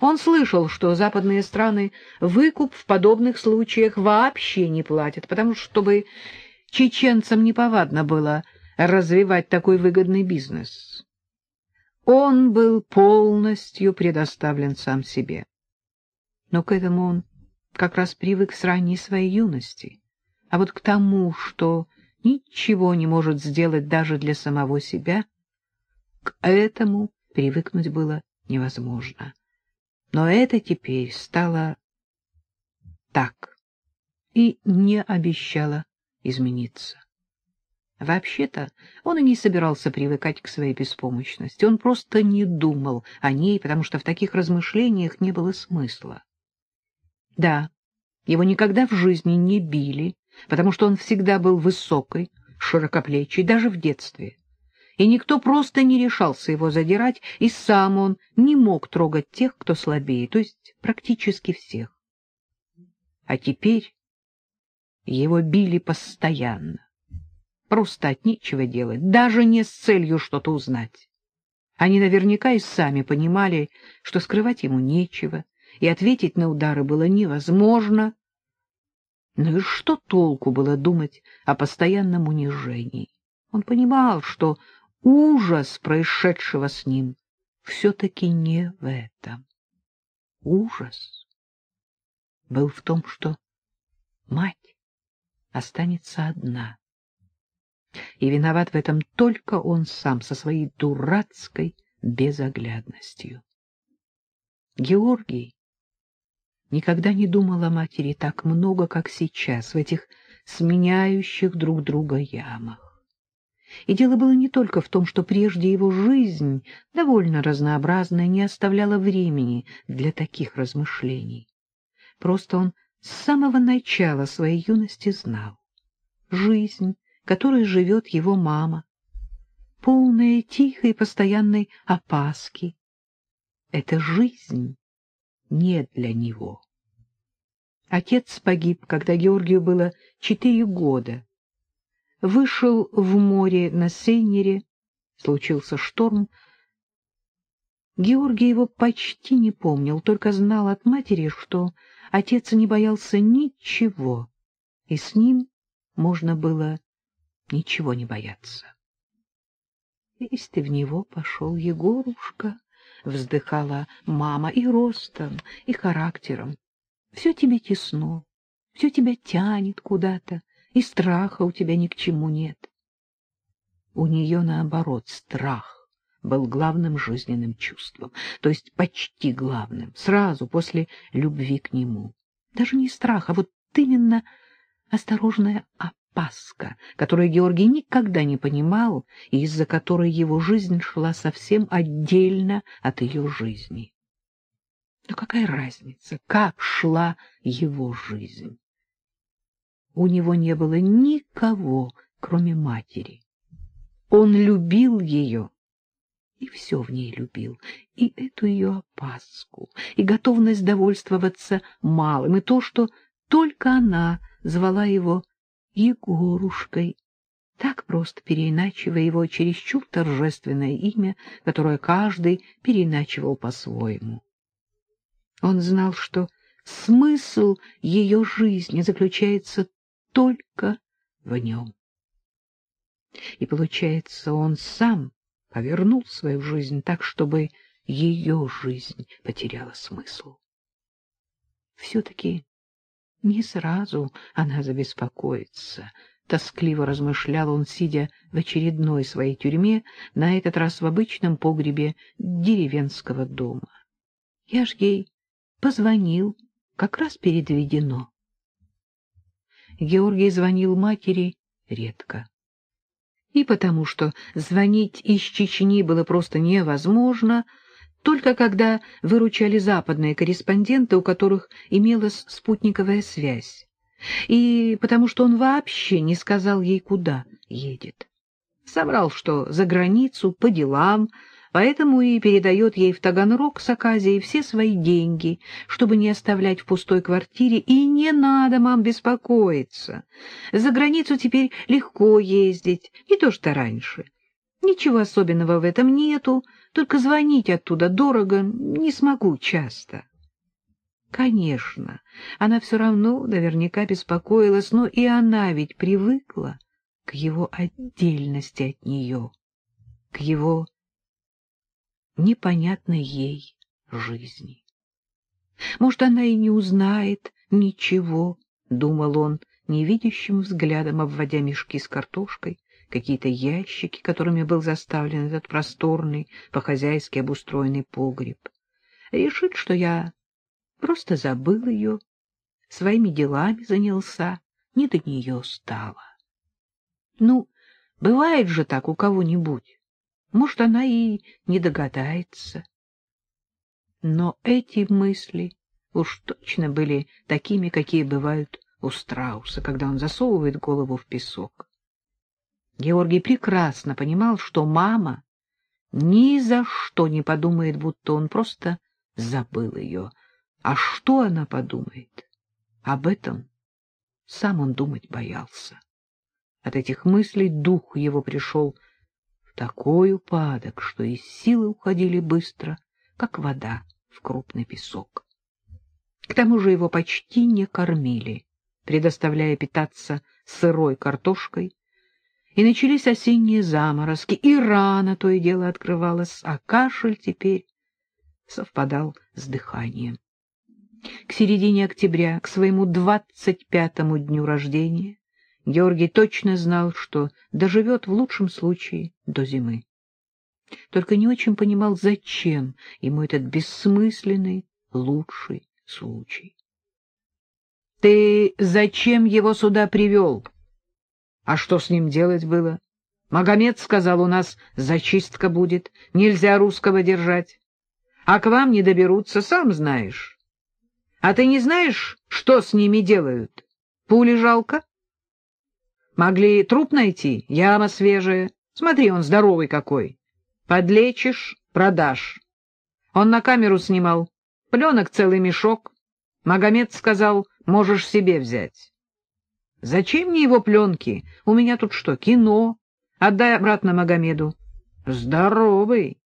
Он слышал, что западные страны выкуп в подобных случаях вообще не платят, потому что, чтобы чеченцам неповадно было развивать такой выгодный бизнес. Он был полностью предоставлен сам себе. Но к этому он как раз привык с ранней своей юности. А вот к тому, что ничего не может сделать даже для самого себя, к этому привыкнуть было невозможно. Но это теперь стало так и не обещало измениться. Вообще-то он и не собирался привыкать к своей беспомощности. Он просто не думал о ней, потому что в таких размышлениях не было смысла. Да, его никогда в жизни не били, потому что он всегда был высокой, широкоплечий, даже в детстве. И никто просто не решался его задирать, и сам он не мог трогать тех, кто слабее, то есть практически всех. А теперь его били постоянно, просто от нечего делать, даже не с целью что-то узнать. Они наверняка и сами понимали, что скрывать ему нечего, и ответить на удары было невозможно, ну и что толку было думать о постоянном унижении? Он понимал, что ужас происшедшего с ним все-таки не в этом. Ужас был в том, что мать останется одна. И виноват в этом только он сам со своей дурацкой безоглядностью. Георгий никогда не думал о матери так много, как сейчас, в этих сменяющих друг друга ямах. И дело было не только в том, что прежде его жизнь, довольно разнообразная, не оставляла времени для таких размышлений. Просто он с самого начала своей юности знал. Жизнь, которой живет его мама, полная тихой постоянной опаски. Это жизнь не для него. Отец погиб, когда Георгию было четыре года. Вышел в море на сейнере, случился шторм. Георгий его почти не помнил, только знал от матери, что отец не боялся ничего, и с ним можно было ничего не бояться. Ты в него пошел, Егорушка, — вздыхала мама, — и ростом, и характером. Все тебе тесно, все тебя тянет куда-то, и страха у тебя ни к чему нет. У нее, наоборот, страх был главным жизненным чувством, то есть почти главным, сразу после любви к нему. Даже не страх, а вот именно осторожная опаска, которую Георгий никогда не понимал и из-за которой его жизнь шла совсем отдельно от ее жизни. Но какая разница, как шла его жизнь? У него не было никого, кроме матери. Он любил ее, и все в ней любил, и эту ее опаску, и готовность довольствоваться малым, и то, что только она звала его Егорушкой, так просто переиначивая его чересчур торжественное имя, которое каждый переиначивал по-своему. Он знал, что смысл ее жизни заключается только в нем. И, получается, он сам повернул свою жизнь так, чтобы ее жизнь потеряла смысл. Все-таки не сразу она забеспокоится. Тоскливо размышлял он, сидя в очередной своей тюрьме, на этот раз в обычном погребе деревенского дома. Я ж ей позвонил, как раз перед Ведено. Георгий звонил матери редко. И потому что звонить из Чечни было просто невозможно, только когда выручали западные корреспонденты, у которых имелась спутниковая связь, и потому что он вообще не сказал ей, куда едет. Соврал, что за границу, по делам, поэтому и передает ей в Таганрог с Аказией все свои деньги, чтобы не оставлять в пустой квартире, и не надо, мам, беспокоиться. За границу теперь легко ездить, не то что раньше. Ничего особенного в этом нету, Только звонить оттуда дорого не смогу часто. Конечно, она все равно наверняка беспокоилась, но и она ведь привыкла к его отдельности от нее, к его непонятной ей жизни. Может, она и не узнает ничего, — думал он, невидящим взглядом обводя мешки с картошкой, какие-то ящики, которыми был заставлен этот просторный, по-хозяйски обустроенный погреб. Решит, что я просто забыл ее, своими делами занялся, не до нее стало. Ну, бывает же так у кого-нибудь. Может, она и не догадается. Но эти мысли уж точно были такими, какие бывают у страуса, когда он засовывает голову в песок. Георгий прекрасно понимал, что мама ни за что не подумает, будто он просто забыл ее. А что она подумает? Об этом сам он думать боялся. От этих мыслей дух его пришел такой упадок, что и силы уходили быстро, как вода в крупный песок. К тому же его почти не кормили, предоставляя питаться сырой картошкой, и начались осенние заморозки, и рана то и дело открывалась, а кашель теперь совпадал с дыханием. К середине октября, к своему двадцать пятому дню рождения, Георгий точно знал, что доживет в лучшем случае до зимы. Только не очень понимал, зачем ему этот бессмысленный лучший случай. — Ты зачем его сюда привел? А что с ним делать было? Магомед сказал, у нас зачистка будет, нельзя русского держать. А к вам не доберутся, сам знаешь. А ты не знаешь, что с ними делают? Пули жалко? Могли труп найти, яма свежая. Смотри, он здоровый какой. Подлечишь — продашь. Он на камеру снимал. Пленок целый мешок. Магомед сказал, можешь себе взять. Зачем мне его пленки? У меня тут что, кино? Отдай обратно Магомеду. Здоровый.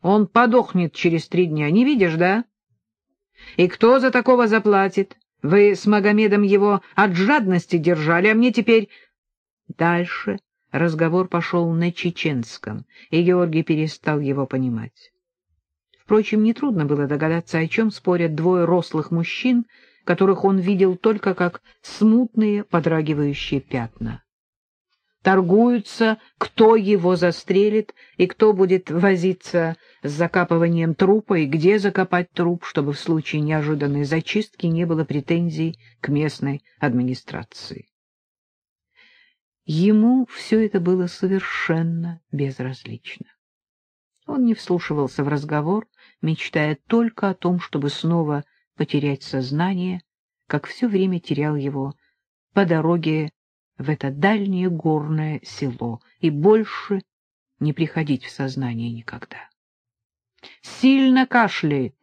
Он подохнет через три дня, не видишь, да? И кто за такого заплатит? Вы с Магомедом его от жадности держали, а мне теперь... Дальше разговор пошел на чеченском, и Георгий перестал его понимать. Впрочем, нетрудно было догадаться, о чем спорят двое рослых мужчин, которых он видел только как смутные подрагивающие пятна. Торгуются, кто его застрелит и кто будет возиться с закапыванием трупа и где закопать труп, чтобы в случае неожиданной зачистки не было претензий к местной администрации. Ему все это было совершенно безразлично. Он не вслушивался в разговор, мечтая только о том, чтобы снова потерять сознание, как все время терял его по дороге в это дальнее горное село и больше не приходить в сознание никогда. Сильно кашляет.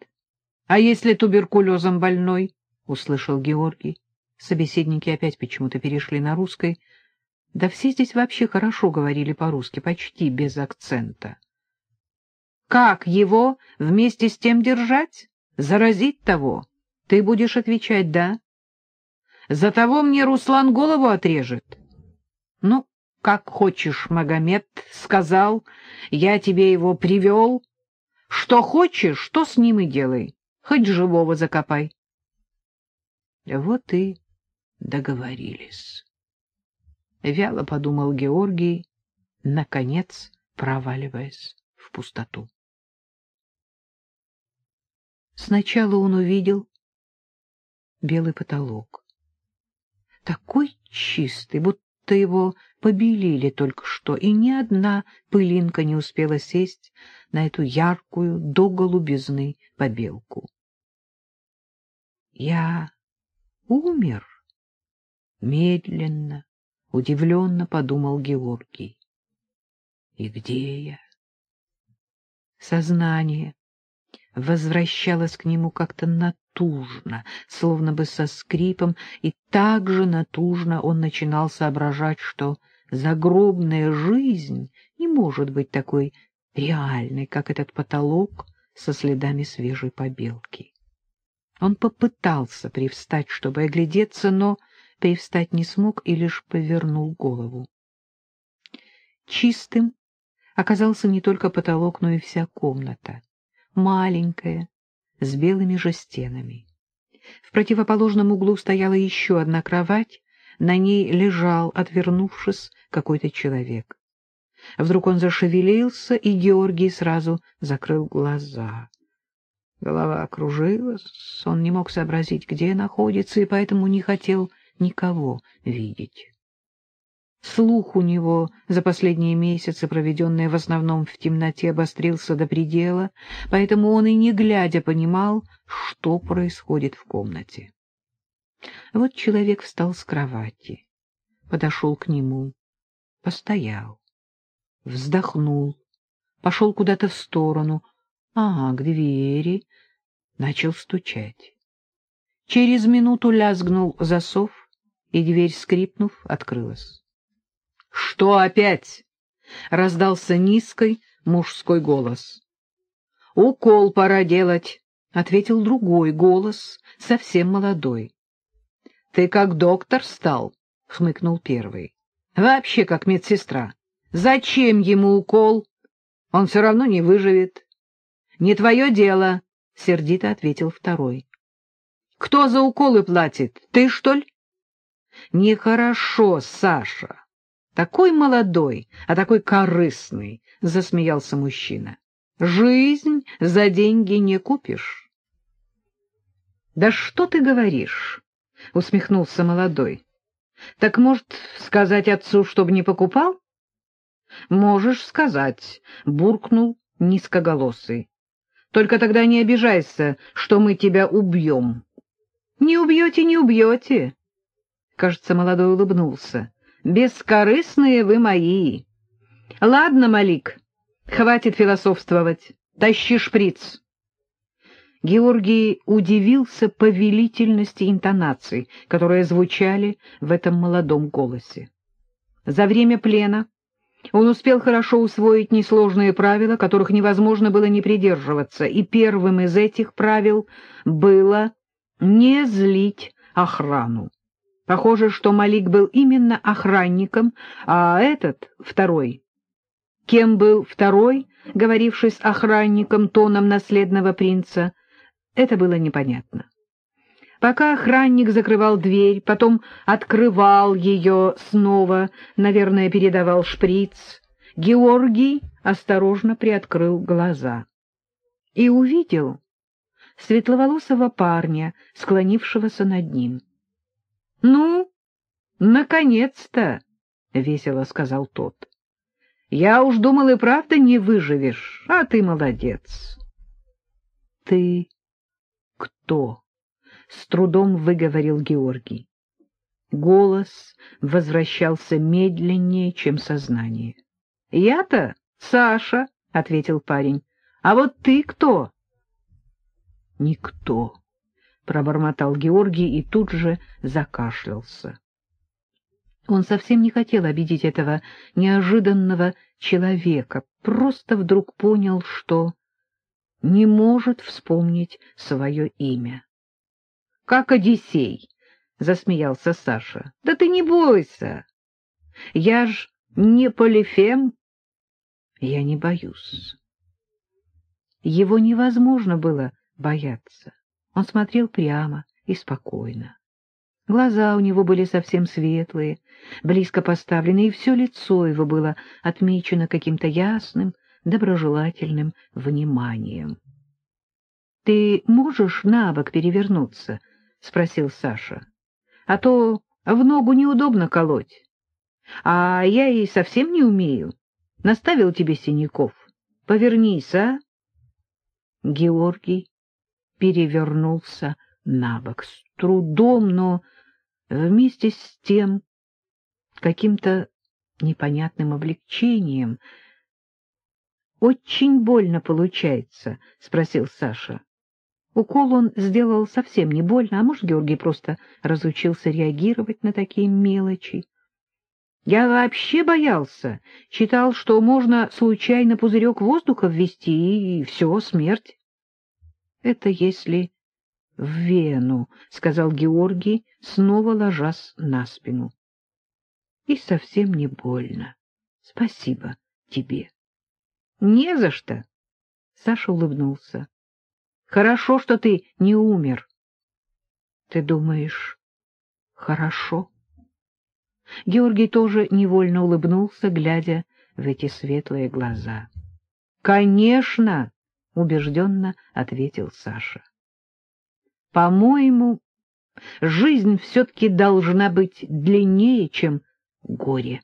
А если туберкулезом больной? — услышал Георгий. Собеседники опять почему-то перешли на русский, да все здесь вообще хорошо говорили по-русски, почти без акцента. Как его вместе с тем держать? Заразить того? Ты будешь отвечать «да». За того мне Руслан голову отрежет. Ну, как хочешь, Магомед сказал, я тебе его привел. Что хочешь, что с ним и делай, хоть живого закопай. Вот и договорились. — вяло подумал Георгий, наконец проваливаясь в пустоту. Сначала он увидел белый потолок. Такой чистый, будто его побелили только что, и ни одна пылинка не успела сесть на эту яркую до голубизны побелку. Я умер медленно, — удивленно подумал Георгий. И где я? Сознание возвращалось к нему как-то натужно, словно бы со скрипом, и так же натужно он начинал соображать, что загробная жизнь не может быть такой реальный, как этот потолок со следами свежей побелки. Он попытался привстать, чтобы оглядеться, но привстать не смог и лишь повернул голову. Чистым оказался не только потолок, но и вся комната. Маленькая, с белыми же стенами. В противоположном углу стояла еще одна кровать, на ней лежал, отвернувшись, какой-то человек. Вдруг он зашевелился, и Георгий сразу закрыл глаза. Голова окружилась, он не мог сообразить, где находится, и поэтому не хотел никого видеть. Слух у него за последние месяцы, проведенные в основном в темноте, обострился до предела, поэтому он и не глядя понимал, что происходит в комнате. Вот человек встал с кровати, подошел к нему, постоял, вздохнул, пошел куда-то в сторону, ага, к двери, начал стучать. Через минуту лязгнул засов, и дверь, скрипнув, открылась. — Что опять? — раздался низкий мужской голос. — Укол пора делать, — ответил другой голос, совсем молодой. — Ты как доктор стал, — хмыкнул первый. — Вообще как медсестра. Зачем ему укол? Он все равно не выживет. — Не твое дело, — сердито ответил второй. — Кто за уколы платит? Ты, что ли? — Нехорошо, Саша. Такой молодой, а такой корыстный, — засмеялся мужчина. — Жизнь за деньги не купишь. — Да что ты говоришь? — усмехнулся молодой. — Так, может, сказать отцу, чтобы не покупал? — Можешь сказать, — буркнул низкоголосый. — Только тогда не обижайся, что мы тебя убьем. — Не убьете, не убьете. Кажется, молодой улыбнулся. Бескорыстные вы мои. Ладно, Малик, хватит философствовать. Тащи шприц. Георгий удивился повелительности интонаций, которые звучали в этом молодом голосе. За время плена он успел хорошо усвоить несложные правила, которых невозможно было не придерживаться, и первым из этих правил было не злить охрану. Похоже, что Малик был именно охранником, а этот — второй. Кем был второй, говоривший с охранником тоном наследного принца, это было непонятно. Пока охранник закрывал дверь, потом открывал ее снова, наверное, передавал шприц, Георгий осторожно приоткрыл глаза и увидел светловолосого парня, склонившегося над ним. — Ну, наконец-то, — весело сказал тот. — Я уж думал, и правда не выживешь, а ты молодец. — Ты кто? — с трудом выговорил Георгий. Голос возвращался медленнее, чем сознание. — Я-то Саша, — ответил парень. — А вот ты кто? — Никто. — пробормотал Георгий и тут же закашлялся. Он совсем не хотел обидеть этого неожиданного человека, просто вдруг понял, что не может вспомнить свое имя. — Как Одиссей! — засмеялся Саша. — Да ты не бойся! Я ж не Полифем. Я не боюсь. Его невозможно было бояться. Он смотрел прямо и спокойно. Глаза у него были совсем светлые, близко поставленные, и все лицо его было отмечено каким-то ясным, доброжелательным вниманием. — Ты можешь на бок перевернуться? — спросил Саша. — А то в ногу неудобно колоть. А я и совсем не умею. Наставил тебе синяков. Повернись, а? Георгий перевернулся на бок с трудом, но вместе с тем каким-то непонятным облегчением. — Очень больно получается, — спросил Саша. Укол он сделал совсем не больно, а может, Георгий просто разучился реагировать на такие мелочи. Я вообще боялся. Читал, что можно случайно пузырек воздуха ввести, и все, смерть. — Это если в вену, — сказал Георгий, снова ложась на спину. — И совсем не больно. Спасибо тебе. — Не за что. Саша улыбнулся. — Хорошо, что ты не умер. — Ты думаешь, хорошо? Георгий тоже невольно улыбнулся, глядя в эти светлые глаза. — Конечно! — убежденно ответил Саша. — По-моему, жизнь все-таки должна быть длиннее, чем горе.